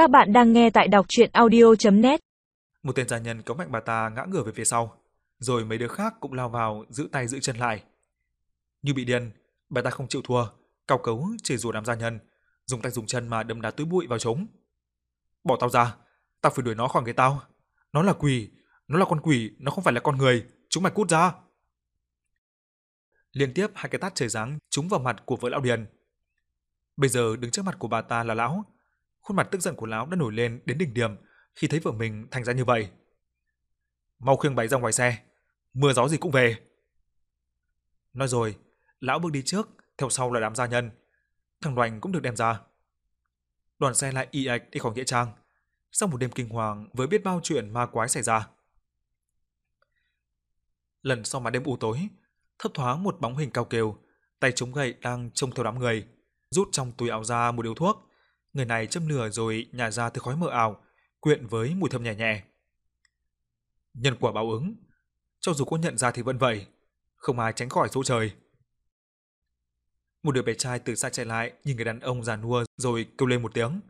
Các bạn đang nghe tại đọc chuyện audio.net Một tên gia nhân có mạnh bà ta ngã ngửa về phía sau, rồi mấy đứa khác cũng lao vào giữ tay giữ chân lại. Như bị điên, bà ta không chịu thua, cao cấu chỉ rủa đám gia nhân, dùng tay dùng chân mà đâm đá túi bụi vào chúng. Bỏ tao ra, tao phải đuổi nó khỏi người tao. Nó là quỷ, nó là con quỷ, nó không phải là con người, chúng mày cút ra. Liên tiếp hai cái tát trời giáng trúng vào mặt của vợ lão Điền. Bây giờ đứng trước mặt của bà ta là lão, khuôn mặt tức giận của lão đã nổi lên đến đỉnh điểm khi thấy vợ mình thành ra như vậy. Mau khiêng bày ra ngoài xe, mưa gió gì cũng về. Nói rồi, lão bước đi trước, theo sau là đám gia nhân. Thằng Đoành cũng được đem ra. Đoàn xe lại y ạch đi khỏi nghĩa trang. Sau một đêm kinh hoàng với biết bao chuyện ma quái xảy ra. Lần sau mà đêm u tối, thấp thoáng một bóng hình cao kiều, tay chống gậy đang trông theo đám người, rút trong túi áo ra một điếu thuốc. Người này châm lửa rồi nhả ra thứ khói mờ ảo, quyện với mùi thơm nhẹ nhẹ. Nhân quả báo ứng, cho dù có nhận ra thì vẫn vậy, không ai tránh khỏi số trời. Một đứa bé trai từ xa chạy lại nhìn người đàn ông già nua rồi kêu lên một tiếng.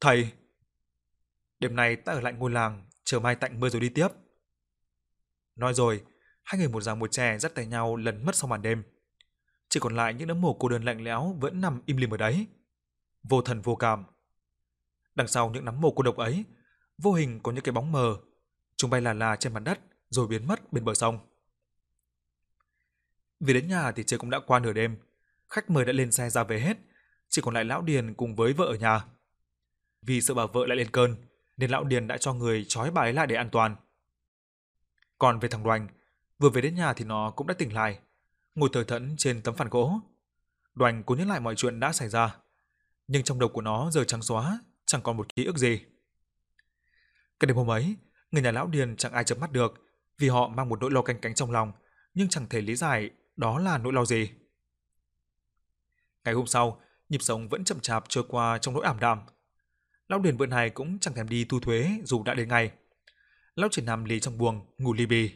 Thầy! Đêm nay ta ở lại ngôi làng, chờ mai tạnh mưa rồi đi tiếp. Nói rồi, hai người một già một trẻ dắt tay nhau lần mất sau màn đêm. Chỉ còn lại những đống mồ cô đơn lạnh lẽo vẫn nằm im lìm ở đấy. Vô thần vô cảm. Đằng sau những nắm mồ cô độc ấy, vô hình có những cái bóng mờ. Chúng bay là là trên mặt đất rồi biến mất bên bờ sông. Về đến nhà thì trời cũng đã qua nửa đêm, khách mời đã lên xe ra về hết, chỉ còn lại lão Điền cùng với vợ ở nhà. Vì sợ bà vợ lại lên cơn, nên lão Điền đã cho người trói bà ấy lại để an toàn. Còn về thằng Đoành, vừa về đến nhà thì nó cũng đã tỉnh lại, ngồi thờ thẫn trên tấm phản gỗ. Đoành cố nhớ lại mọi chuyện đã xảy ra, nhưng trong đầu của nó giờ trắng xóa, chẳng còn một ký ức gì. Cái đêm hôm ấy, người nhà lão Điền chẳng ai chớp mắt được, vì họ mang một nỗi lo canh cánh trong lòng, nhưng chẳng thể lý giải đó là nỗi lo gì. Ngày hôm sau, nhịp sống vẫn chậm chạp trôi qua trong nỗi ảm đạm. Lão Điền bữa này cũng chẳng thèm đi thu thuế dù đã đến ngày. Lão chỉ nằm lì trong buồng, ngủ li bì.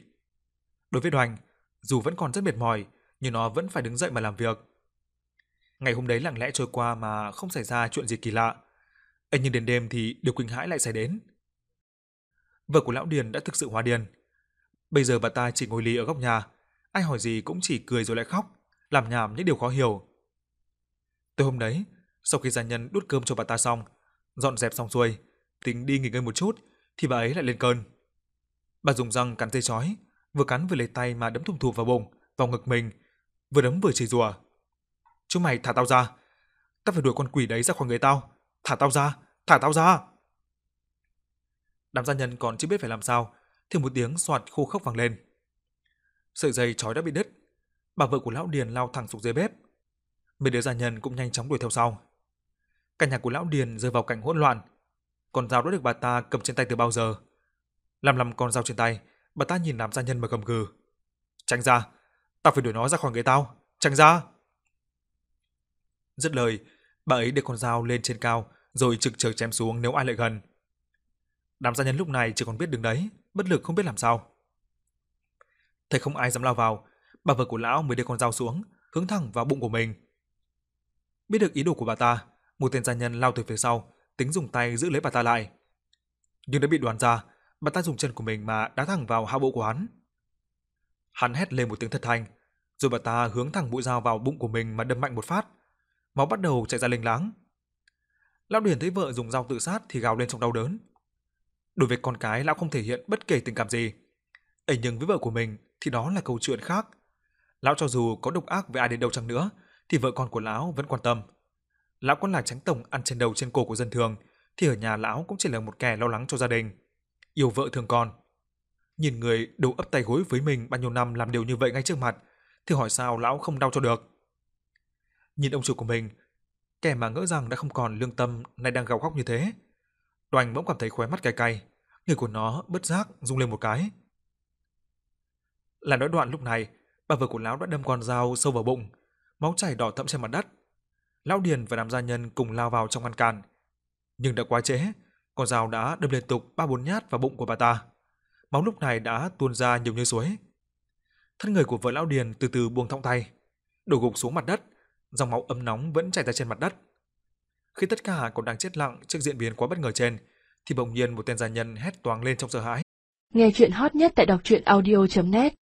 Đối với Đoành, dù vẫn còn rất mệt mỏi, nhưng nó vẫn phải đứng dậy mà làm việc. Ngày hôm đấy lặng lẽ trôi qua mà không xảy ra chuyện gì kỳ lạ. ấy nhưng đến đêm thì điều kinh hãi lại xảy đến. Vợ của lão Điền đã thực sự hóa điên. Bây giờ bà ta chỉ ngồi lì ở góc nhà, ai hỏi gì cũng chỉ cười rồi lại khóc, làm nhảm những điều khó hiểu. Tối hôm đấy, sau khi gia nhân đút cơm cho bà ta xong, dọn dẹp xong xuôi, tính đi nghỉ ngơi một chút thì bà ấy lại lên cơn. Bà dùng răng cắn dây chói, vừa cắn vừa lấy tay mà đấm thùng thụp vào bụng, vào ngực mình, vừa đấm vừa chửi rủa. "Chúng mày thả tao ra, tao phải đuổi con quỷ đấy ra khỏi người tao, thả tao ra, thả tao ra." Đám gia nhân còn chưa biết phải làm sao, thì một tiếng soạt khô khốc vang lên. Sợi dây chói đã bị đứt, bà vợ của lão Điền lao thẳng xuống dưới bếp. Mấy đứa gia nhân cũng nhanh chóng đuổi theo sau. Cả nhà của lão Điền rơi vào cảnh hỗn loạn. Con dao đã được bà ta cầm trên tay từ bao giờ. Làm lầm con dao trên tay, bà ta nhìn đám gia nhân mà gầm gừ. Tránh ra, tao phải đuổi nó ra khỏi người tao, tránh ra. Dứt lời, bà ấy để con dao lên trên cao rồi trực chờ chém xuống nếu ai lại gần. Đám gia nhân lúc này chỉ còn biết đứng đấy, bất lực không biết làm sao. Thấy không ai dám lao vào, bà vợ của lão mới đưa con dao xuống, hướng thẳng vào bụng của mình. Biết được ý đồ của bà ta, một tên gia nhân lao từ phía sau, tính dùng tay giữ lấy bà ta lại. Nhưng đã bị đoán ra, bà ta dùng chân của mình mà đá thẳng vào hạ bộ của hắn. Hắn hét lên một tiếng thật thanh, rồi bà ta hướng thẳng mũi dao vào bụng của mình mà đâm mạnh một phát. Máu bắt đầu chảy ra lênh láng. Lão Điền thấy vợ dùng dao tự sát thì gào lên trong đau đớn. Đối với con cái lão không thể hiện bất kể tình cảm gì. ấy nhưng với vợ của mình thì đó là câu chuyện khác. Lão cho dù có độc ác với ai đến đâu chăng nữa thì vợ con của lão vẫn quan tâm. Lão còn là tránh tổng ăn trên đầu trên cổ của dân thường thì ở nhà lão cũng chỉ là một kẻ lo lắng cho gia đình, yêu vợ thương con. Nhìn người đầu ấp tay gối với mình bao nhiêu năm làm điều như vậy ngay trước mặt thì hỏi sao lão không đau cho được. Nhìn ông chủ của mình, kẻ mà ngỡ rằng đã không còn lương tâm nay đang gào khóc như thế, Đoành bỗng cảm thấy khóe mắt cay cay, người của nó bất giác rung lên một cái. Là nói đoạn lúc này, bà vợ của lão đã đâm con dao sâu vào bụng, máu chảy đỏ thẫm trên mặt đất. Lão Điền và đám gia nhân cùng lao vào trong ngăn cản. Nhưng đã quá trễ, con dao đã đâm liên tục ba bốn nhát vào bụng của bà ta. Máu lúc này đã tuôn ra nhiều như suối. Thân người của vợ lão Điền từ từ buông thõng tay, đổ gục xuống mặt đất, dòng máu ấm nóng vẫn chảy ra trên mặt đất. Khi tất cả còn đang chết lặng trước diễn biến quá bất ngờ trên, thì bỗng nhiên một tên gia nhân hét toáng lên trong sợ hãi. Nghe chuyện hot nhất tại đọc truyện audio.net